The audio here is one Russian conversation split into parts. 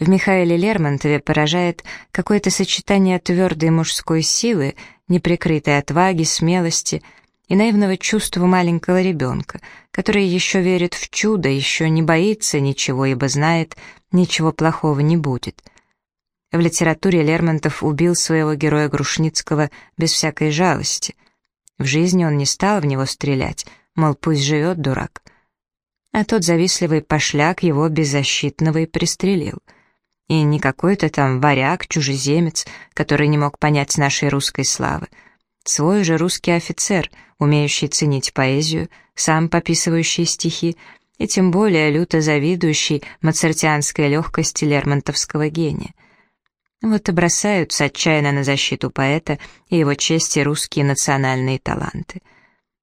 В Михаиле Лермонтове поражает какое-то сочетание твердой мужской силы, неприкрытой отваги, смелости и наивного чувства маленького ребенка, который еще верит в чудо, еще не боится ничего, ибо знает, ничего плохого не будет. В литературе Лермонтов убил своего героя Грушницкого без всякой жалости. В жизни он не стал в него стрелять, мол, пусть живет дурак. А тот завистливый пошляк его беззащитного и пристрелил — и не какой-то там варяг, чужеземец, который не мог понять нашей русской славы. Свой же русский офицер, умеющий ценить поэзию, сам пописывающий стихи, и тем более люто завидующий мацартианской легкости лермонтовского гения. Вот и бросаются отчаянно на защиту поэта и его чести русские национальные таланты.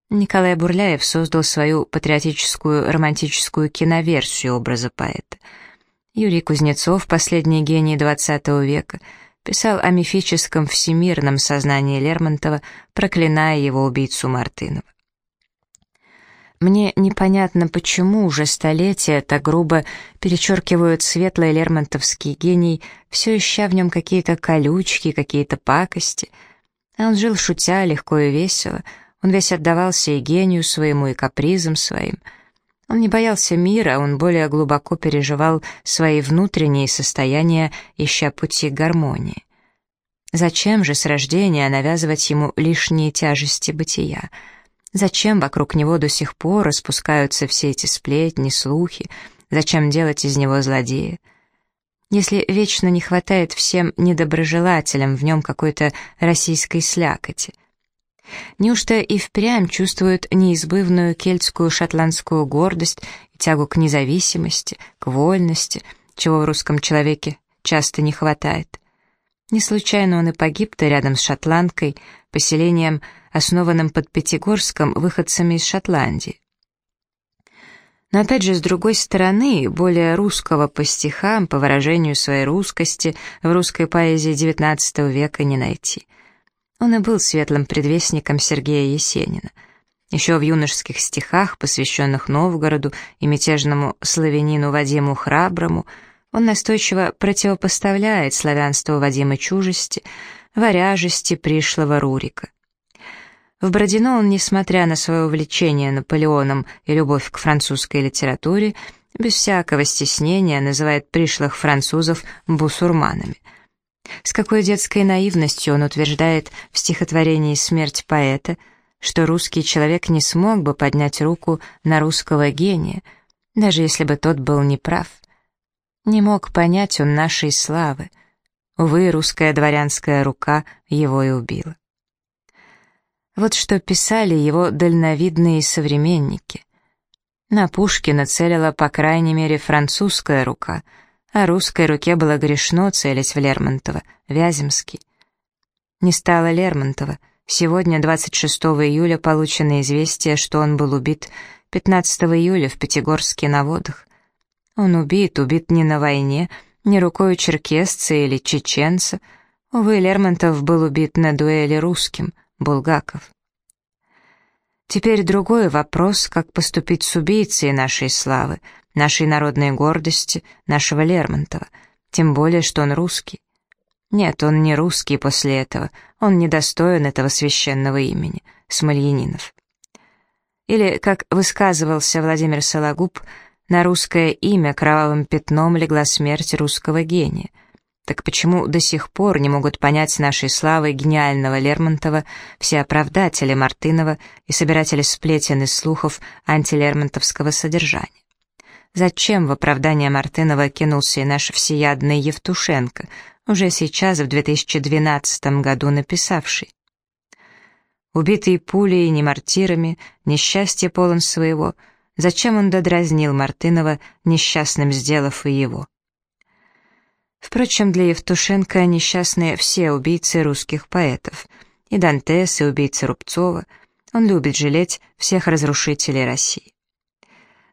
Николай Бурляев создал свою патриотическую романтическую киноверсию образа поэта — Юрий Кузнецов, последний гений XX века, писал о мифическом всемирном сознании Лермонтова, проклиная его убийцу Мартынова. Мне непонятно, почему уже столетия так грубо перечеркивают светлый лермонтовский гений, все ища в нем какие-то колючки, какие-то пакости. А он жил шутя, легко и весело, он весь отдавался и гению своему, и капризам своим — он не боялся мира, он более глубоко переживал свои внутренние состояния, ища пути гармонии. Зачем же с рождения навязывать ему лишние тяжести бытия? Зачем вокруг него до сих пор распускаются все эти сплетни, слухи? Зачем делать из него злодея? Если вечно не хватает всем недоброжелателям в нем какой-то российской слякоти, Неужто и впрямь чувствуют неизбывную кельтскую шотландскую гордость и тягу к независимости, к вольности, чего в русском человеке часто не хватает? Не случайно он и погиб-то рядом с шотландкой, поселением, основанным под Пятигорском выходцами из Шотландии. Но опять же, с другой стороны, более русского по стихам, по выражению своей русскости, в русской поэзии XIX века не найти — он и был светлым предвестником Сергея Есенина. Еще в юношеских стихах, посвященных Новгороду и мятежному славянину Вадиму Храброму, он настойчиво противопоставляет славянству Вадима чужести, варяжести пришлого Рурика. В Бродино он, несмотря на свое увлечение Наполеоном и любовь к французской литературе, без всякого стеснения называет пришлых французов бусурманами — с какой детской наивностью он утверждает в стихотворении «Смерть поэта», что русский человек не смог бы поднять руку на русского гения, даже если бы тот был неправ. Не мог понять он нашей славы. Увы, русская дворянская рука его и убила. Вот что писали его дальновидные современники. На Пушкина целила, по крайней мере, французская рука — а русской руке было грешно целить в Лермонтова, Вяземский. Не стало Лермонтова. Сегодня, 26 июля, получено известие, что он был убит 15 июля в Пятигорске на водах. Он убит, убит не на войне, не рукой черкесца или чеченца. Увы, Лермонтов был убит на дуэли русским, Булгаков. Теперь другой вопрос, как поступить с убийцей нашей славы — нашей народной гордости, нашего Лермонтова, тем более, что он русский. Нет, он не русский после этого, он недостоин этого священного имени, Смольянинов. Или, как высказывался Владимир Сологуб, на русское имя кровавым пятном легла смерть русского гения. Так почему до сих пор не могут понять нашей славы гениального Лермонтова все оправдатели Мартынова и собиратели сплетен и слухов антилермонтовского содержания? Зачем в оправдание Мартынова кинулся и наш всеядный Евтушенко, уже сейчас, в 2012 году написавший? Убитый пулей, не мартирами, несчастье полон своего, зачем он додразнил Мартынова, несчастным сделав и его? Впрочем, для Евтушенко несчастные все убийцы русских поэтов, и Дантес, и убийцы Рубцова, он любит жалеть всех разрушителей России.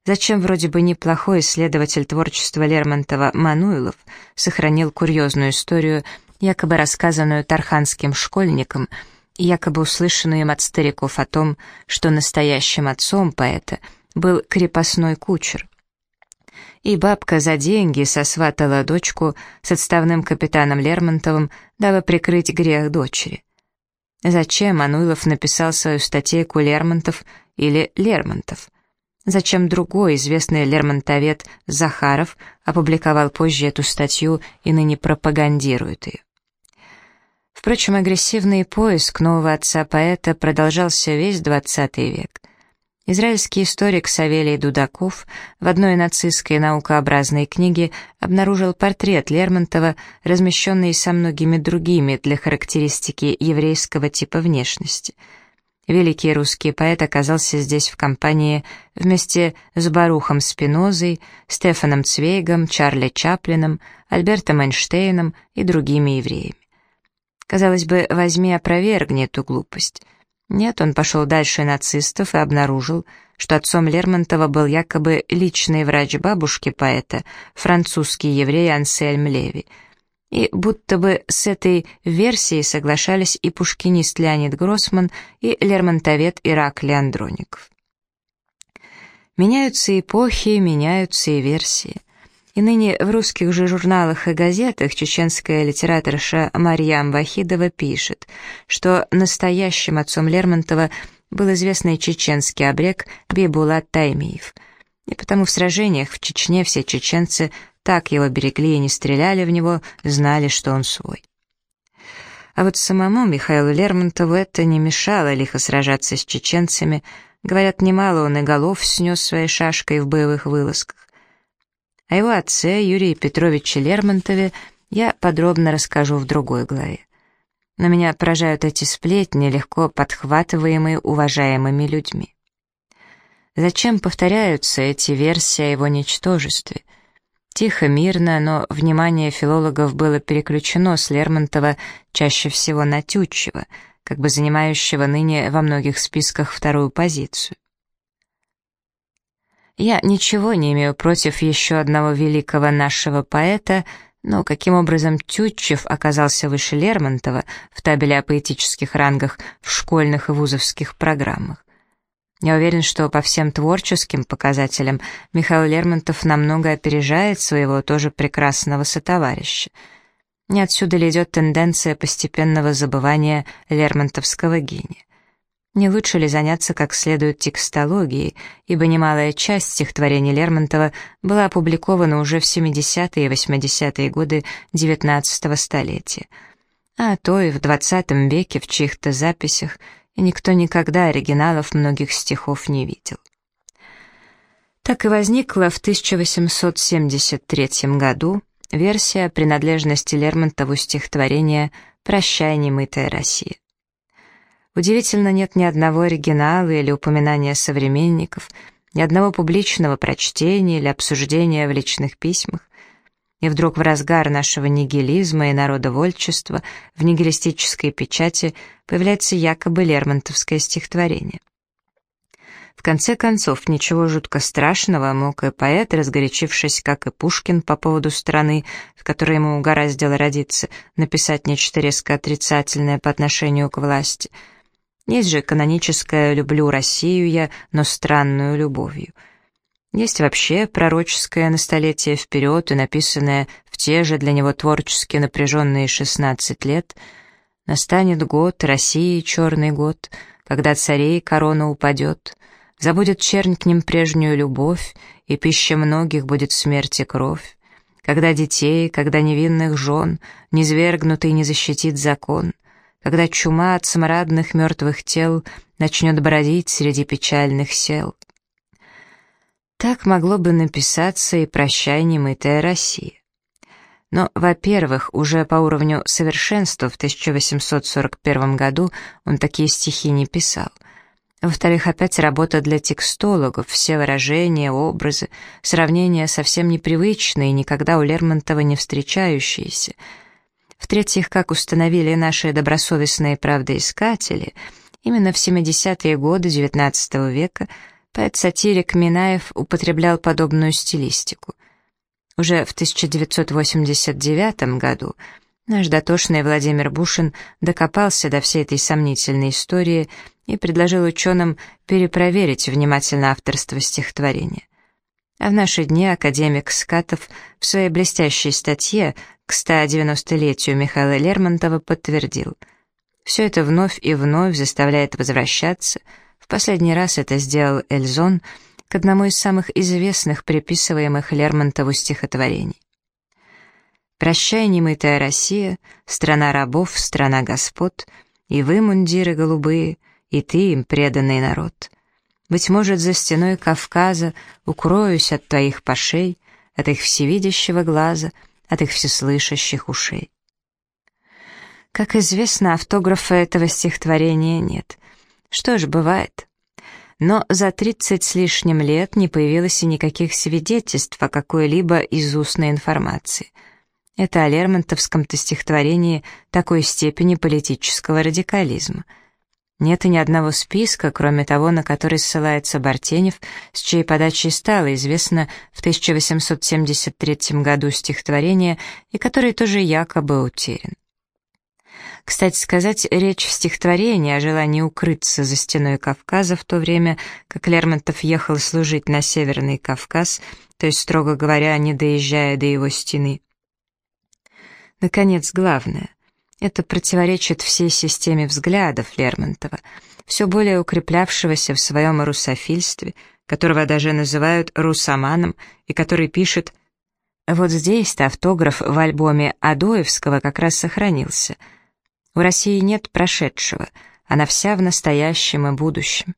Зачем вроде бы неплохой исследователь творчества Лермонтова Мануилов сохранил курьезную историю, якобы рассказанную тарханским школьникам, якобы услышанную им от стариков о том, что настоящим отцом поэта был крепостной кучер. и бабка за деньги сосватала дочку с отставным капитаном Лермонтовым, дабы прикрыть грех дочери. Зачем Ануилов написал свою статейку «Лермонтов» или «Лермонтов»? Зачем другой известный лермонтовед Захаров опубликовал позже эту статью и ныне пропагандирует ее? Впрочем, агрессивный поиск нового отца поэта продолжался весь XX век. Израильский историк Савелий Дудаков в одной нацистской наукообразной книге обнаружил портрет Лермонтова, размещенный со многими другими для характеристики еврейского типа внешности. Великий русский поэт оказался здесь в компании вместе с Барухом Спинозой, Стефаном Цвейгом, Чарли Чаплином, Альбертом Эйнштейном и другими евреями. Казалось бы, возьми опровергни эту глупость — нет, он пошел дальше нацистов и обнаружил, что отцом Лермонтова был якобы личный врач бабушки поэта, французский еврей Ансельм Леви. И будто бы с этой версией соглашались и пушкинист Леонид Гроссман, и лермонтовед Ираклий Андроников. Меняются эпохи, меняются и версии. И ныне в русских же журналах и газетах чеченская литераторша Марьям Вахидова пишет, что настоящим отцом Лермонтова был известный чеченский обрек Бибулат Таймиев. И потому в сражениях в Чечне все чеченцы так его берегли и не стреляли в него, знали, что он свой. А вот самому Михаилу Лермонтову это не мешало лихо сражаться с чеченцами, говорят, немало он и голов снес своей шашкой в боевых вылазках. О его отце, Юрии Петровиче Лермонтове, я подробно расскажу в другой главе. Но меня поражают эти сплетни, легко подхватываемые уважаемыми людьми. Зачем повторяются эти версии о его ничтожестве? Тихо, мирно, но внимание филологов было переключено с Лермонтова чаще всего на Тютчева, как бы занимающего ныне во многих списках вторую позицию. Я ничего не имею против еще одного великого нашего поэта, но каким образом Тютчев оказался выше Лермонтова в табеле о поэтических рангах в школьных и вузовских программах? Я уверен, что по всем творческим показателям Михаил Лермонтов намного опережает своего тоже прекрасного сотоварища. Не отсюда ли идет тенденция постепенного забывания лермонтовского гения? Не лучше ли заняться как следует текстологией, ибо немалая часть стихотворений Лермонтова была опубликована уже в 70-е и 80-е годы XIX столетия, а то и в XX веке в чьих-то записях, и никто никогда оригиналов многих стихов не видел. Так и возникла в 1873 году версия принадлежности Лермонтову стихотворения «Прощай, немытая Россия». Удивительно, нет ни одного оригинала или упоминания современников, ни одного публичного прочтения или обсуждения в личных письмах. И вдруг в разгар нашего нигилизма и народовольчества в нигилистической печати появляется якобы лермонтовское стихотворение. В конце концов, ничего жутко страшного мог и поэт, разгорячившись, как и Пушкин, по поводу страны, в которой ему угораздило родиться, написать нечто резко отрицательное по отношению к власти — есть же каноническое «люблю Россию я, но странную любовью». Есть вообще пророческое на столетие вперед и написанное в те же для него творчески напряженные 16 лет. «Настанет год, России черный год, когда царей корона упадет, забудет чернь к ним прежнюю любовь, и пища многих будет смерти кровь, когда детей, когда невинных жен, низвергнутый не защитит закон» когда чума от смрадных мертвых тел начнет бродить среди печальных сел. Так могло бы написаться и «Прощай, немытая Россия». Но, во-первых, уже по уровню совершенства в 1841 году он такие стихи не писал. Во-вторых, опять работа для текстологов, все выражения, образы, сравнения совсем непривычные, никогда у Лермонтова не встречающиеся — в-третьих, как установили наши добросовестные правдоискатели, именно в 70-е годы XIX века поэт-сатирик Минаев употреблял подобную стилистику. Уже в 1989 году наш дотошный Владимир Бушин докопался до всей этой сомнительной истории и предложил ученым перепроверить внимательно авторство стихотворения. А в наши дни академик Скатов в своей блестящей статье к 190-летию Михаила Лермонтова подтвердил. Все это вновь и вновь заставляет возвращаться. Последний раз это сделал Эльзон к одному из самых известных приписываемых Лермонтову стихотворений. «Прощай, немытая Россия, страна рабов, страна господ, и вы, мундиры голубые, и ты им преданный народ». Быть может, за стеной Кавказа укроюсь от твоих пошей, от их всевидящего глаза, от их всеслышащих ушей. Как известно, автографа этого стихотворения нет. Что ж, бывает. Но за тридцать с лишним лет не появилось и никаких свидетельств о какой-либо из устной информации. Это о Лермонтовском-то стихотворении такой степени политического радикализма — нет и ни одного списка, кроме того, на который ссылается Бартенев, с чьей подачей стало известно в 1873 году стихотворение, и который тоже якобы утерян. Кстати сказать, речь в стихотворении о желании укрыться за стеной Кавказа в то время, как Лермонтов ехал служить на Северный Кавказ, то есть, строго говоря, не доезжая до его стены. Наконец, главное. Это противоречит всей системе взглядов Лермонтова, все более укреплявшегося в своем русофильстве, которого даже называют русоманом, и который пишет «Вот здесь-то автограф в альбоме Адоевского как раз сохранился. У России нет прошедшего, она вся в настоящем и будущем».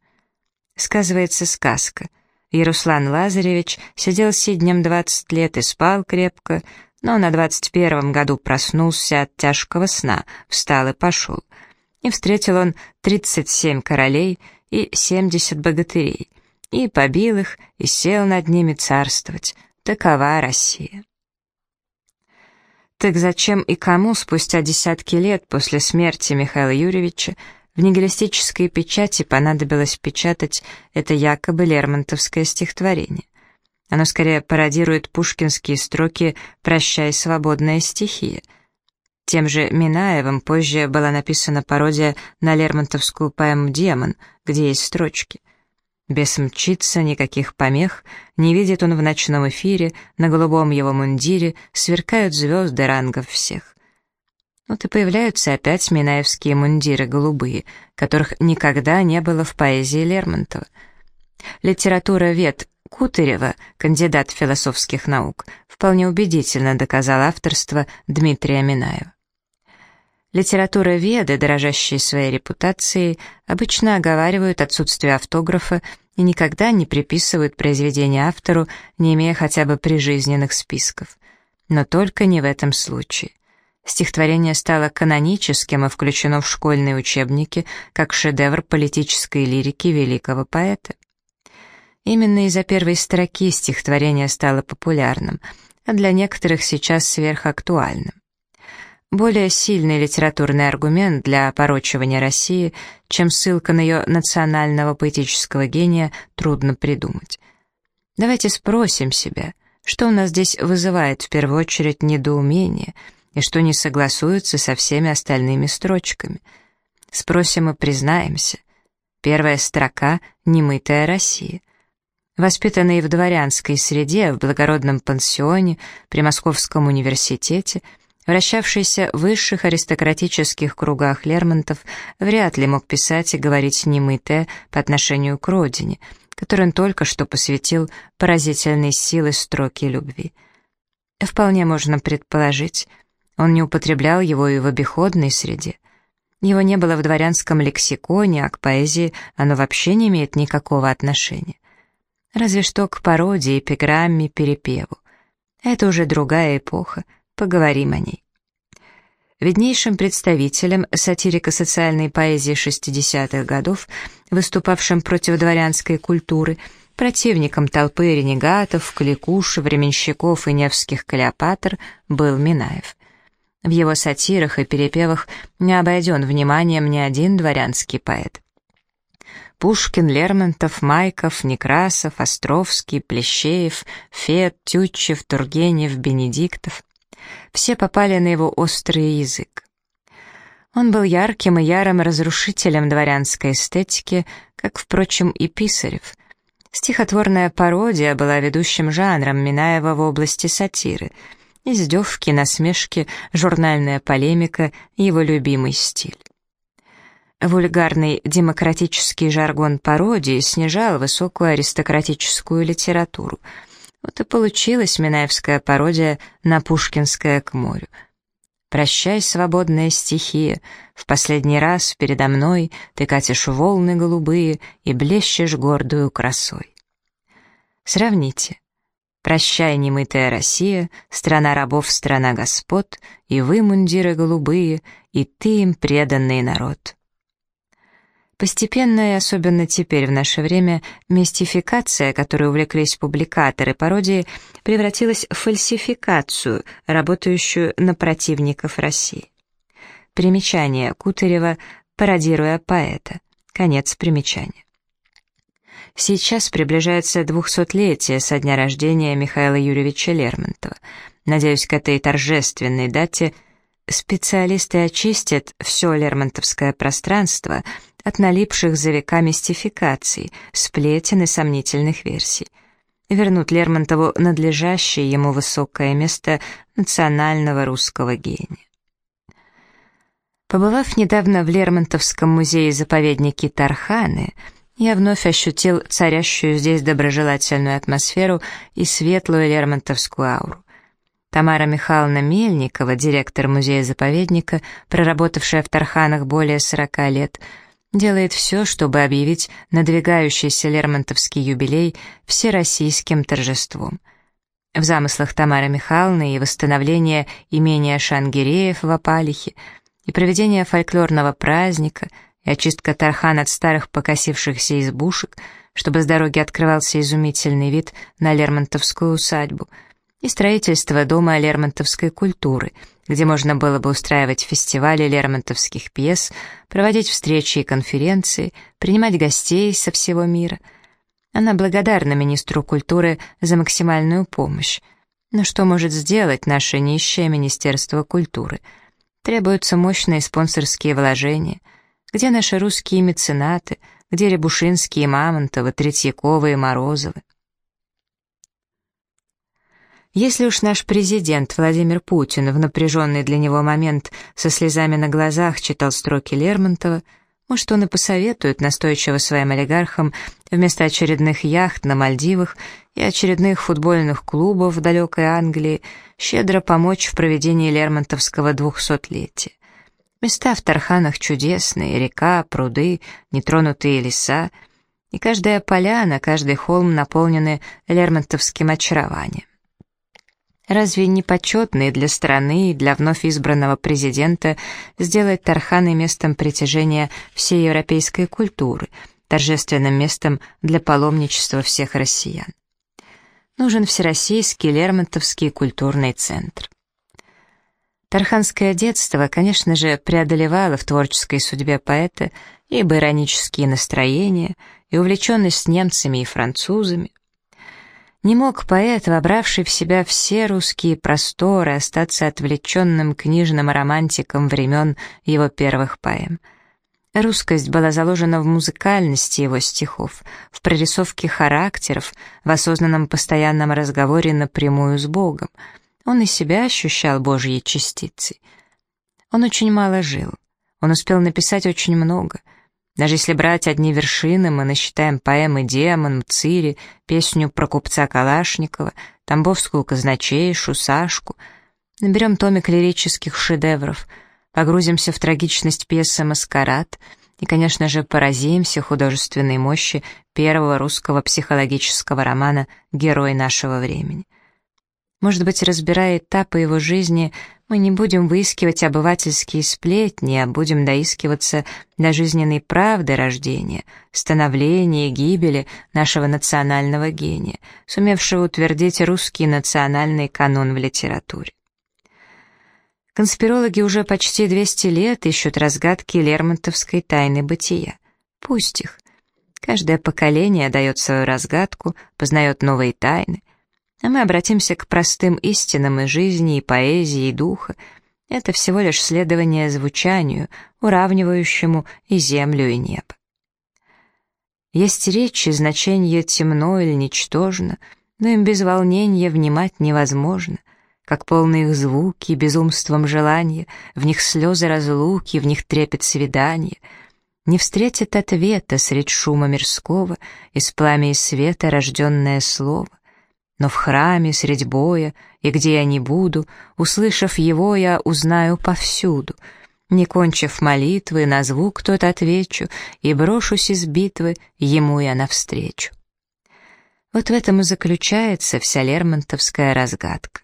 Сказывается сказка. И Руслан Лазаревич сидел сиднем двадцать лет и спал крепко, но на двадцать первом году проснулся от тяжкого сна, встал и пошел. И встретил он тридцать семь королей и семьдесят богатырей, и побил их, и сел над ними царствовать. Такова Россия. Так зачем и кому спустя десятки лет после смерти Михаила Юрьевича в нигилистической печати понадобилось печатать это якобы лермонтовское стихотворение? Оно скорее пародирует пушкинские строки «Прощай, свободная стихия». Тем же Минаевым позже была написана пародия на лермонтовскую поэму «Демон», где есть строчки. Без мчится, никаких помех, не видит он в ночном эфире, на голубом его мундире сверкают звезды рангов всех. Вот и появляются опять минаевские мундиры голубые, которых никогда не было в поэзии Лермонтова. Литература вет Кутырева, кандидат философских наук, вполне убедительно доказал авторство Дмитрия Минаева. Литература веды, дорожащие своей репутацией, обычно оговаривают отсутствие автографа и никогда не приписывают произведение автору, не имея хотя бы прижизненных списков. Но только не в этом случае. Стихотворение стало каноническим и включено в школьные учебники как шедевр политической лирики великого поэта. Именно из-за первой строки стихотворение стало популярным, а для некоторых сейчас сверхактуальным. Более сильный литературный аргумент для опорочивания России, чем ссылка на ее национального поэтического гения, трудно придумать. Давайте спросим себя, что у нас здесь вызывает в первую очередь недоумение и что не согласуется со всеми остальными строчками. Спросим и признаемся. Первая строка «Немытая Россия». Воспитанный в дворянской среде, в благородном пансионе, при Московском университете, вращавшийся в высших аристократических кругах Лермонтов вряд ли мог писать и говорить немытое по отношению к родине, которой он только что посвятил поразительной силы строки любви. Вполне можно предположить, он не употреблял его и в обиходной среде. Его не было в дворянском лексиконе, а к поэзии оно вообще не имеет никакого отношения разве что к пародии, эпиграмме, перепеву. Это уже другая эпоха, поговорим о ней. Виднейшим представителем сатирико-социальной поэзии 60-х годов, выступавшим против дворянской культуры, противником толпы ренегатов, кликуш, временщиков и невских Клеопатр, был Минаев. В его сатирах и перепевах не обойден вниманием ни один дворянский поэт. Пушкин, Лермонтов, Майков, Некрасов, Островский, Плещеев, Фет, Тютчев, Тургенев, Бенедиктов. Все попали на его острый язык. Он был ярким и ярым разрушителем дворянской эстетики, как, впрочем, и Писарев. Стихотворная пародия была ведущим жанром Минаева в области сатиры. Издевки, насмешки, журнальная полемика — его любимый стиль. Вульгарный демократический жаргон пародии снижал высокую аристократическую литературу. Вот и получилась Минаевская пародия на Пушкинское к морю. «Прощай, свободная стихия, в последний раз передо мной ты катишь волны голубые и блещешь гордую красой». Сравните. «Прощай, немытая Россия, страна рабов, страна господ, и вы, мундиры голубые, и ты им преданный народ». Постепенно и особенно теперь в наше время мистификация, которой увлеклись публикаторы пародии, превратилась в фальсификацию, работающую на противников России. Примечание Кутырева, пародируя поэта. Конец примечания. Сейчас приближается двухсотлетие со дня рождения Михаила Юрьевича Лермонтова. Надеюсь, к этой торжественной дате специалисты очистят все лермонтовское пространство — от налипших за века мистификаций, сплетен и сомнительных версий. Вернут Лермонтову надлежащее ему высокое место национального русского гения. Побывав недавно в Лермонтовском музее-заповеднике Тарханы, я вновь ощутил царящую здесь доброжелательную атмосферу и светлую лермонтовскую ауру. Тамара Михайловна Мельникова, директор музея-заповедника, проработавшая в Тарханах более 40 лет, делает все, чтобы объявить надвигающийся Лермонтовский юбилей всероссийским торжеством. В замыслах Тамары Михайловны и восстановление имения Шангиреев в Апалихе, и проведение фольклорного праздника, и очистка Тархан от старых покосившихся избушек, чтобы с дороги открывался изумительный вид на Лермонтовскую усадьбу — и строительство Дома Лермонтовской культуры, где можно было бы устраивать фестивали лермонтовских пьес, проводить встречи и конференции, принимать гостей со всего мира. Она благодарна министру культуры за максимальную помощь. Но что может сделать наше нищее Министерство культуры? Требуются мощные спонсорские вложения. Где наши русские меценаты? Где Рябушинские, Мамонтовы, Третьяковы и Морозовы? Если уж наш президент Владимир Путин в напряженный для него момент со слезами на глазах читал строки Лермонтова, может, он и посоветует настойчиво своим олигархам вместо очередных яхт на Мальдивах и очередных футбольных клубов в далекой Англии щедро помочь в проведении Лермонтовского двухсотлетия. Места в Тарханах чудесные, река, пруды, нетронутые леса, и каждая поляна, каждый холм наполнены лермонтовским очарованием. Разве не почетно для страны и для вновь избранного президента сделать Тарханы местом притяжения всей европейской культуры, торжественным местом для паломничества всех россиян? Нужен Всероссийский Лермонтовский культурный центр. Тарханское детство, конечно же, преодолевало в творческой судьбе поэта ибо иронические настроения, и увлеченность немцами и французами, не мог поэт, вобравший в себя все русские просторы, остаться отвлеченным книжным романтиком времен его первых поэм. Русскость была заложена в музыкальности его стихов, в прорисовке характеров, в осознанном постоянном разговоре напрямую с Богом. Он и себя ощущал Божьей частицей. Он очень мало жил. Он успел написать очень много — даже если брать одни вершины, мы насчитаем поэмы «Демон», «Мцири», песню про купца Калашникова, Тамбовскую казначейшу, Сашку. Наберем томик лирических шедевров, погрузимся в трагичность пьесы «Маскарад» и, конечно же, поразимся художественной мощи первого русского психологического романа «Герой нашего времени». Может быть, разбирая этапы его жизни, мы не будем выискивать обывательские сплетни, а будем доискиваться до жизненной правды рождения, становления и гибели нашего национального гения, сумевшего утвердить русский национальный канон в литературе. Конспирологи уже почти 200 лет ищут разгадки лермонтовской тайны бытия. Пусть их. Каждое поколение дает свою разгадку, познает новые тайны, а мы обратимся к простым истинам и жизни, и поэзии, и духа. Это всего лишь следование звучанию, уравнивающему и землю, и небо. Есть речи, значение темно или ничтожно, но им без волнения внимать невозможно, как полны их звуки, безумством желания, в них слезы разлуки, в них трепет свидания. Не встретит ответа средь шума мирского, из пламя и света рожденное слово. Но в храме, средь боя, и где я не буду, услышав его, я узнаю повсюду. Не кончив молитвы, на звук тот отвечу, и брошусь из битвы, ему я навстречу. Вот в этом и заключается вся лермонтовская разгадка.